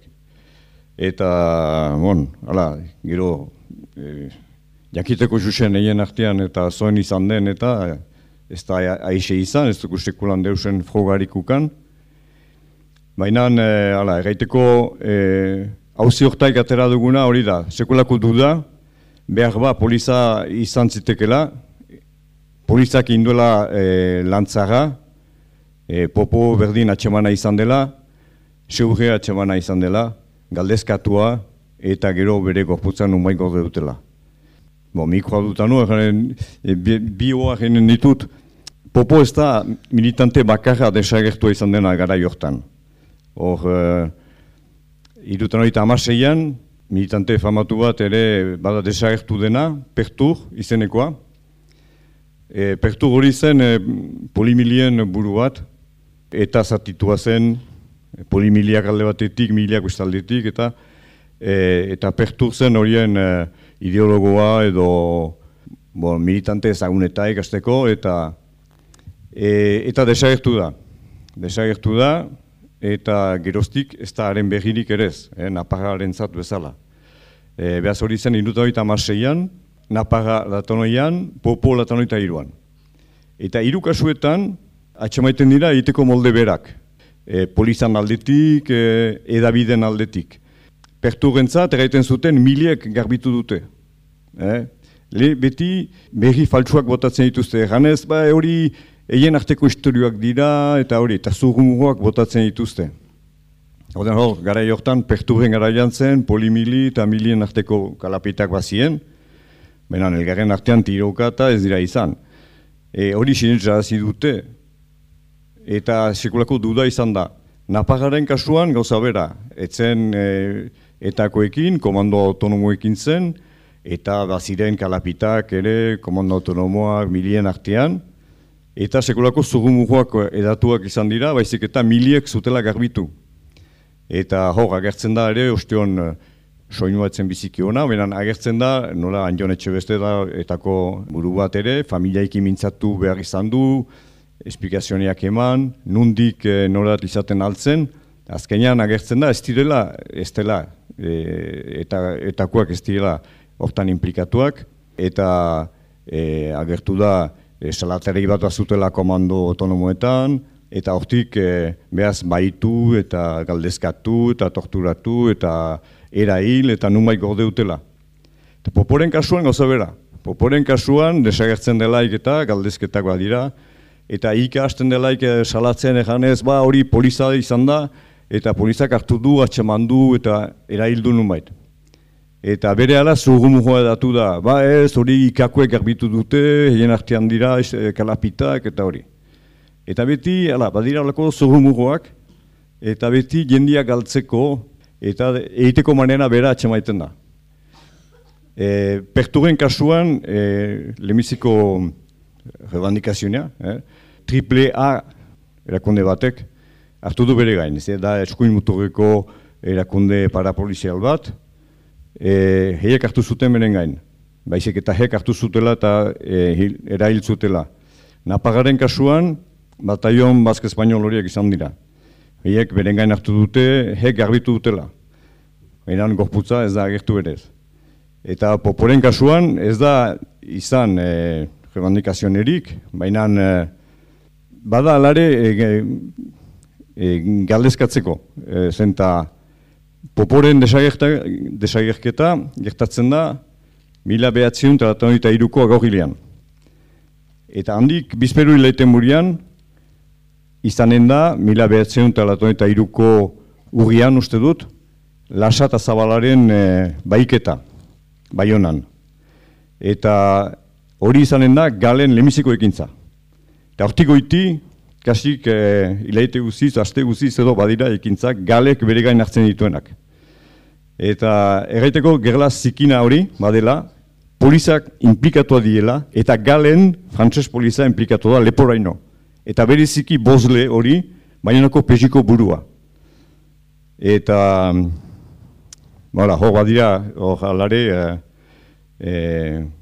Eta, bon, ala, gero, e, jakiteko jusen egin artean eta zoen izan den, eta ez da aixe izan, ez duk sekulan deusen frogarikukan. Baina, e, ala, erraiteko, hauzi e, hortaik atera duguna hori da, sekulako duda, behar ba poliza izan zitekela, polizak induela e, lantzara, e, popo berdin atxemana izan dela, seurre atxemana izan dela, galdezkatua eta gero bere gorputzan umai gorde dutela. Bo, mikroa dutanu, e, bi hoa ditut, popo ez da militante bakarra desagertua izan dena gara jortan. Hor, e, irutan hori amaseian, militante famatu bat ere bada desagertu dena, pertur izenekoa. E, pertur hori zen e, polimilien buru bat, eta zatitua zen polimiliak alde batetik, miliak ustaldetik, eta e, eta pertur zen horien e, ideologoa edo bon, militante ezaguneta ikasteko, eta e, eta desagertu da. Desagertu da, eta geroztik ez da haren behirik ere ez, eh, naparraren zat bezala. E, behaz hori zen, induta hori tamaseian, naparra latonoian, popo latanoita iruan. Eta hiru kasuetan, atxamaiten dira egiteko molde berak. E, polizan aldetik, e, edabiden aldetik. Pertu gentzat, erraiten zuten, miliek garbitu dute. Eh? Le, beti, berri faltsuak botatzen dituzte. Ganez, ba, hori, Eien arteko historioak dira eta hori, eta zurrumuak botatzen dituzte. Oden hor, gara jortan, perturren gara jantzen, polimili eta milien arteko kalapitak bazien, baina elgarren artean tiroka ez dira izan. E, hori sinetza dute, eta sekulako duda izan da. Napagaren kasuan gauza bera, etzen e, etakoekin, komando autonomoekin zen, eta baziren kalapitak ere, komando autonomoak milien artean, eta sekulako zugumugoak edatuak izan dira, baizik eta miliek zutela garbitu. Eta hor, agertzen da ere, ostion eh, soinua biziki hona, benen agertzen da, nola anjon etxe beste da, etako buru bat ere, familiaiki mintzatu behar izan du, esplikazioneak eman, nundik e, norat izaten altzen, azkenean agertzen da, ez direla, ez dela, e, eta, etakoak ez direla hortan implikatuak, eta e, agertu da, e, salaterei bat azutela komando autonomoetan, eta hortik e, behaz baitu eta galdezkatu eta torturatu eta erail eta numai gorde utela. Eta poporen kasuan gauza bera. Poporen kasuan desagertzen delaik eta galdezketak dira, eta ika hasten delaik salatzen eganez, ba hori poliza izan da, eta polizak hartu du, atxeman du eta eraildu numait. Eta bere ala zurgumujoa datu da, ba ez hori ikakuek garbitu dute, hien artean dira, e, kalapitak eta hori. Eta beti, ala, badira alako zurgumujoak, eta beti jendiak galtzeko, eta egiteko manera bera atxemaiten da. E, perturen kasuan, e, lemiziko revandikazionea, eh? triple A erakunde batek, hartu du bere gain, ez da eskuin muturreko erakunde parapolizial bat, e, heiek hartu zuten beren gain. Baizik eta hek hartu zutela eta e, erail zutela. Napagaren kasuan, bataion bazke espainol horiek izan dira. Heiek beren gain hartu dute, hek garbitu dutela. Einan gorputza ez da agertu berez. Eta poporen kasuan ez da izan e, revandikazionerik, baina e, bada alare e, e, galdezkatzeko. E, zenta, Poporen desagerketa gertatzen da mila behatziun eta iruko agorrilean. Eta handik bizperu hilaiten murian, izanen da mila behatziun eta iruko urrian uste dut, lasa eta zabalaren e, baiketa, baionan. Eta hori izanen da galen lemiziko ekintza. Eta hortiko iti, kasik e, ilaite guziz, aste guziz edo badira ekintzak galek bere gain hartzen dituenak. Eta erraiteko gerla zikina hori, badela, polizak implikatua diela, eta galen frantses poliza implikatu da leporaino. Eta bereziki bozle hori, bainako peziko burua. Eta, bora, hor badira, hor alare, e,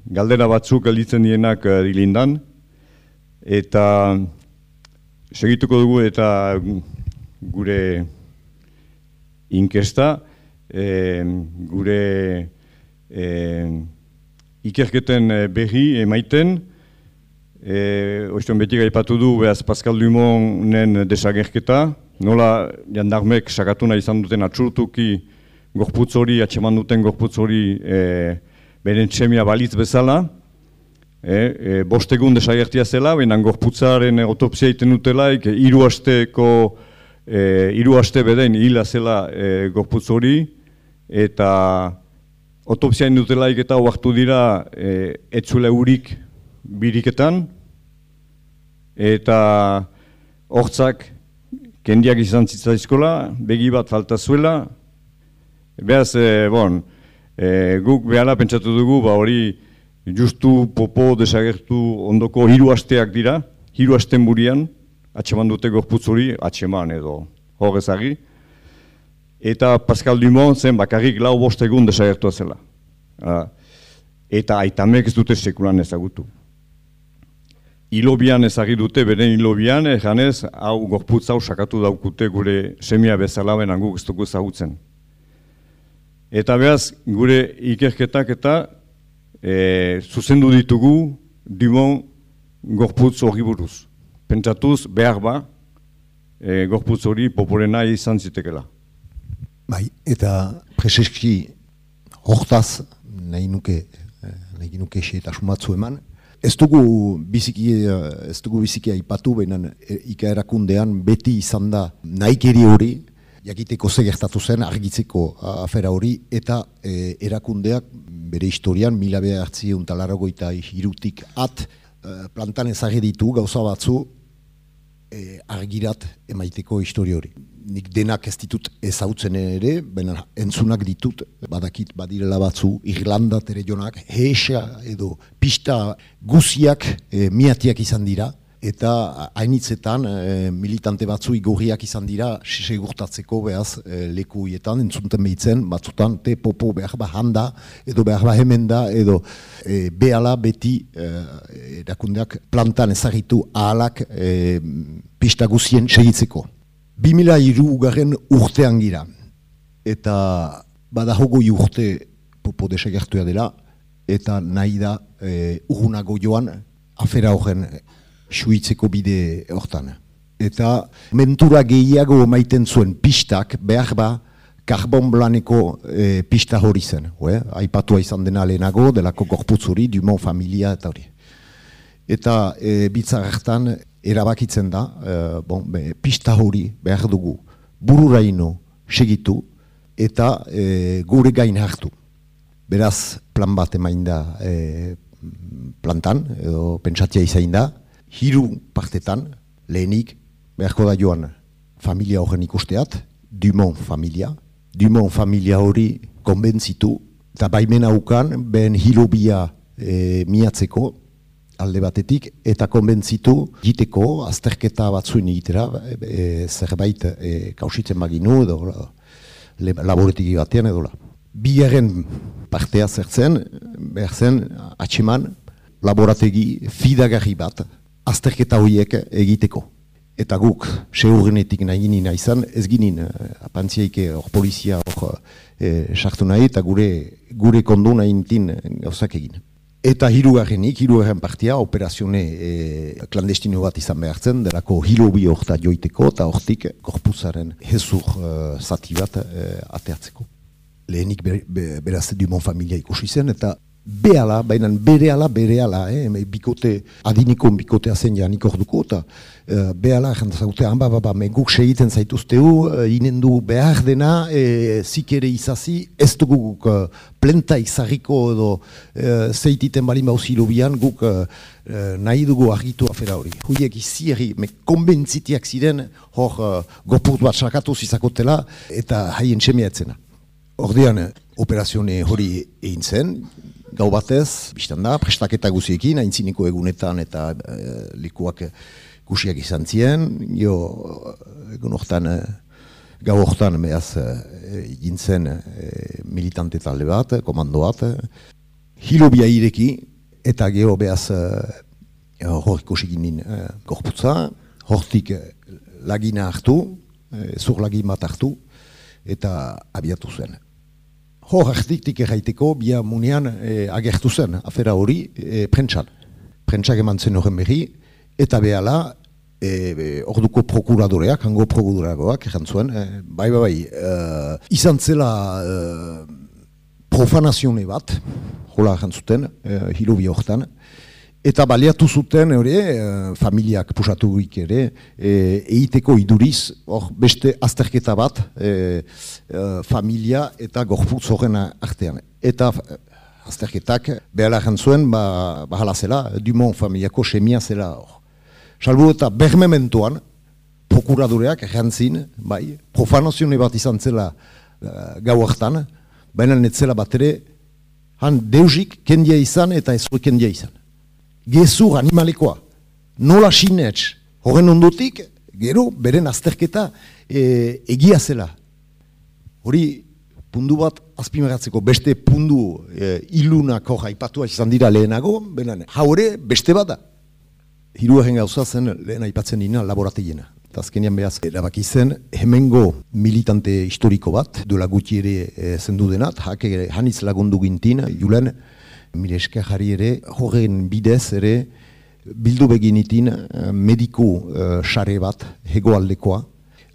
galdera batzuk galditzen dienak e, dilindan, eta segituko dugu eta gure inkesta, e, gure e, ikerketen berri emaiten, e, Oizton beti gaipatu du, behaz Pascal Dumonen desagerketa, nola jandarmek sakatuna izan duten atxurtuki gorputz hori, atxeman duten gorputz hori e, beren txemia balitz bezala, e, e, bostegun desagertia zela, benan gorputzaren autopsia iten dutelaik, hiru asteko, e, hiru aste beden hila zela e, gorputz hori, eta autopsia dutelaik eta oartu dira e, etzule urik biriketan, eta hortzak kendiak izan zitzaizkola, begi bat falta zuela, behaz, e, bon, e, guk behala pentsatu dugu, ba hori justu popo desagertu ondoko hiru asteak dira, hiru asten burian, atxeman dute gorputz hori, atxeman edo horrezagi, eta Pascal Dumont zen bakarrik lau bost egun desagertua zela. eta aitamek ez dute sekulan ezagutu hilobian ezagir dute, beren hilobian, janez, hau gorputz hau sakatu daukute gure semia bezala benan guk ez dugu ezagutzen. Eta behaz, gure ikerketak eta e, zuzendu ditugu dimon gorputz hori buruz. Pentsatuz behar ba, e, gorputz hori popolena izan zitekela. Bai, eta preseski hortaz nahi nuke, eh, nahi nuke eta sumatzu eman, Ez dugu biziki, ez dugu biziki aipatu, baina e, ika erakundean beti izan da nahikeri hori, jakiteko ze gertatu zen, argitzeko afera hori, eta e, erakundeak bere historian, mila beha hartzi untalaragoita irutik at, e, plantan ezageditu gauza batzu, e, argirat emaiteko histori hori. Nik denak ez ditut ezautzen ere, baina entzunak ditut, badakit badirela batzu, Irlanda tere jonak, edo pista guziak e, miatiak izan dira, eta hainitzetan e, militante batzu igorriak izan dira segurtatzeko behaz e, leku hietan, entzunten behitzen, batzutan te popo behar ba handa, edo behar ba hemen da, edo e, behala beti e, erakundeak plantan ezagitu ahalak e, pista guzien segitzeko. 2000 iru garen urtean gira, eta bada hogo urte popo desegertuea dela, eta nahi da e, urgunago joan afera horren suitzeko bide hortan. Eta mentura gehiago maiten zuen pistak, behar ba, karbon blaneko e, pista hori zen. We? Aipatua izan dena lehenago, delako gorputz hori, Dumont familia eta hori. Eta e, hartan erabakitzen da, e, bon, be, pista hori behar dugu bururaino segitu eta e, gure gain hartu. Beraz, plan bat emain da e, plantan, edo pentsatia izain da, hiru partetan, lehenik, beharko da joan familia horren ikusteat, Dumont familia. Dumont familia hori konbentzitu, eta baimen haukan, behen hilobia e, miatzeko, alde batetik, eta konbentzitu jiteko, azterketa batzuen egitera, e, zerbait e, kausitzen baginu, edo laboretiki batean, edo la. Partea zertzen, behar zen, atxeman, laborategi fidagarri bat, azterketa horiek egiteko. Eta guk, seurrenetik nahi ginen izan, ez ginen uh, apantziaike hor polizia hor uh, sartu nahi eta gure, gure kondu nahi nintin gauzak egin. Eta hirugarrenik, hirugarren partia, operazione e, klandestino bat izan behartzen, delako hilobi horta joiteko eta hortik korpuzaren hezur uh, zati bat uh, ateatzeko. Lehenik ber, ber, beraz Dumont familia ikusi zen eta behala, baina bere ala, bere ala, eh? bikote, adiniko bikotea zen janik orduko, eta uh, behala, jantazaute, hanba, ba, ba, meguk segiten zaituzteu, uh, inendu behar dena, e, zikere izazi, ez dugu guk uh, plenta izarriko edo uh, zeititen bali mauzi lobian, guk uh, nahi dugu argitu afera hori. Huiek izi me konbentzitiak ziren, hor, uh, gopurt bat sakatu zizakotela, eta haien txemiatzena. Ordean, operazione hori egin zen, gau batez, biztan da, prestaketa guziekin, haintziniko egunetan eta e, likuak guziak izan ziren, jo, egun hortan, e, gau hortan, behaz, e, gintzen e, militante talde bat, komando bat, hilobia ireki, eta geho behaz, e, hor ikusi ginen e, gorputza, hortik lagina hartu, e, zur lagin bat hartu, eta abiatu zen. Hor artiktik erraiteko, bia munean e, agertu zen, afera hori, e, prentsan. Prentsak eman zen horren berri, eta behala, e, orduko prokuradoreak, hango prokuradoreak, erran e, bai, bai, bai, e, izan zela e, profanazione bat, jola jantzuten, e, hilobi horretan, eta baliatu zuten hori, e, familiak pusaturik ere, e, egiteko iduriz, hor beste azterketa bat, e, familia eta gorputz horren artean. Eta azterketak behala jantzuen, ba, bahala zela, Dumont familiako semia zela hor. Salbu eta bermementuan, prokuradoreak jantzin, bai, profanazione bat izan zela uh, gau hartan, baina netzela bat ere, han deusik kendia izan eta ez kendia izan. Gezur animalekoa, nola sinets, horren ondutik, gero, beren azterketa e, egia zela. Hori, pundu bat azpimagatzeko beste pundu e, ilunako jaipatua izan dira lehenago, benen, haure beste bada. Hiruaren gauza zen lehen aipatzen dina laborategiena. Eta azkenean behaz, erabaki zen, hemengo militante historiko bat, duela gutxi ere e, zendu denat, hake hanitz lagundu gintin, julen, mire jarri ere, horren bidez ere, bildu beginitin eh, mediko uh, sare bat, hegoaldekoa,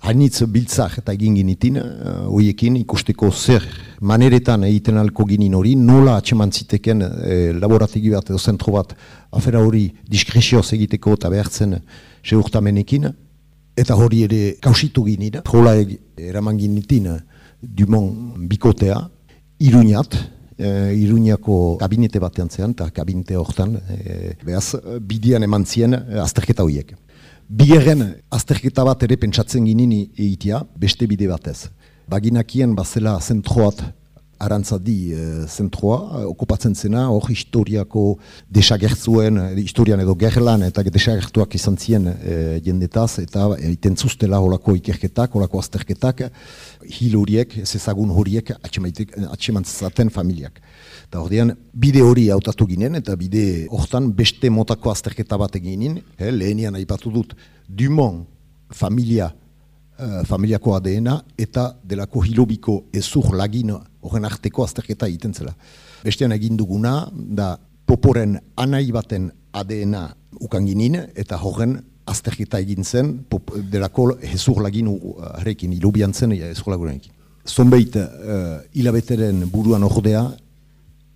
hainitz biltzak eta egin ginitin, uh, oiekin ikusteko zer maneretan egiten alko ginin hori, nola atseman ziteken uh, laborategi bat edo zentro bat afera hori diskrezioz egiteko eta behartzen seurtamenekin, Eta hori ere kausitu ginira, jola eraman ginitin Dumont bikotea, Iruñat, e, Iruñako kabinete batean zean, eta kabinete horretan, e, behaz, bidian eman zien azterketa horiek. Bigerren azterketa bat ere pentsatzen ginin egitea, beste bide batez. Baginakien bazela zentroat arantzadi e, zentroa, e, okupatzen zena, hor historiako desagertzuen, e, historian edo gerlan eta desagertuak izan ziren e, jendetaz, eta egiten zuztela holako ikerketak, holako azterketak, hil horiek, ez ezagun horiek, atxemantzaten familiak. Eta hor bide hori hautatu ginen, eta bide hortan beste motako azterketa bat eginin, he, lehenian aipatu dut, Dumont familia, familiako ADN-a, eta delako hilobiko ezur lagin horren arteko azterketa egiten zela. Bestean egin duguna, da poporen anai baten ADN-a ukanginin, eta horren azterketa egin zen, pop, delako hezur lagin harekin, ilubian zen hezur lagunekin. Zonbeit, uh, hilabeteren buruan ordea,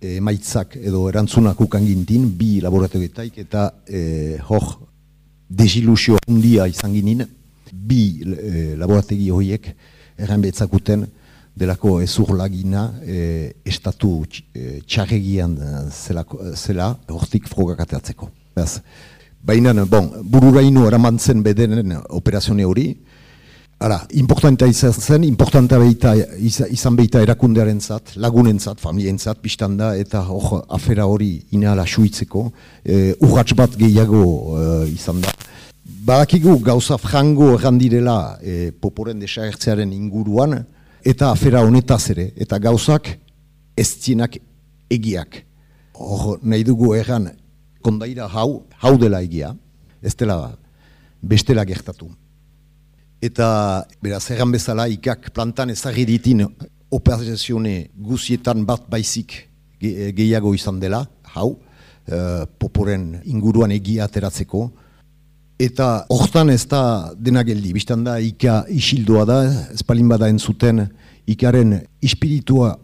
emaitzak edo erantzunak ukangintin, bi laboratorioetaik, eta eh, hor desilusio handia izan ginin, bi eh, laborategi horiek erran betzakuten, delako ezur lagina e, estatu e, txarregian e, zela hortik frogak ateatzeko. Baina, bon, bururaino eramantzen bedenen operazione hori, Ara, importanta izan zen, importanta behita, izan behita erakundearen zat, lagunen zat, familien zat, da, eta hor afera hori inala suitzeko, e, urratx bat gehiago e, izan da. Badakigu gauza frango errandirela e, poporen desagertzearen inguruan, eta afera honetaz ere, eta gauzak ez egiak. Hor, nahi dugu erran, kondaira hau, hau dela egia, ez dela bestela gertatu. Eta, beraz, erran bezala, ikak plantan ezagir ditin operazione guzietan bat baizik gehiago izan dela, hau, uh, poporen inguruan egia ateratzeko, Eta hortan ez da dena geldi, biztan da ika isildoa da, espalin bada entzuten ikaren ispiritua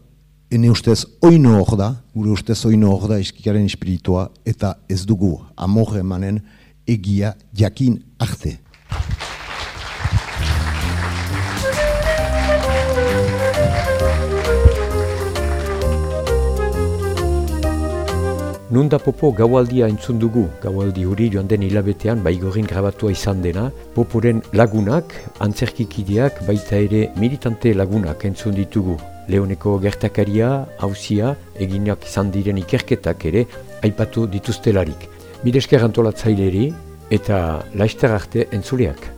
ene ustez oino hor da, gure ustez oino hor da ikaren ispiritua, eta ez dugu amore emanen egia jakin arte. Nunda popo gaualdia entzun dugu, gaualdi huri joan den hilabetean baigorin grabatua izan dena, poporen lagunak, antzerkikideak, baita ere militante lagunak entzun ditugu. Leoneko gertakaria, hausia, eginak izan diren ikerketak ere, aipatu dituztelarik. Miresker antolatzaileri eta laizter arte entzuleak.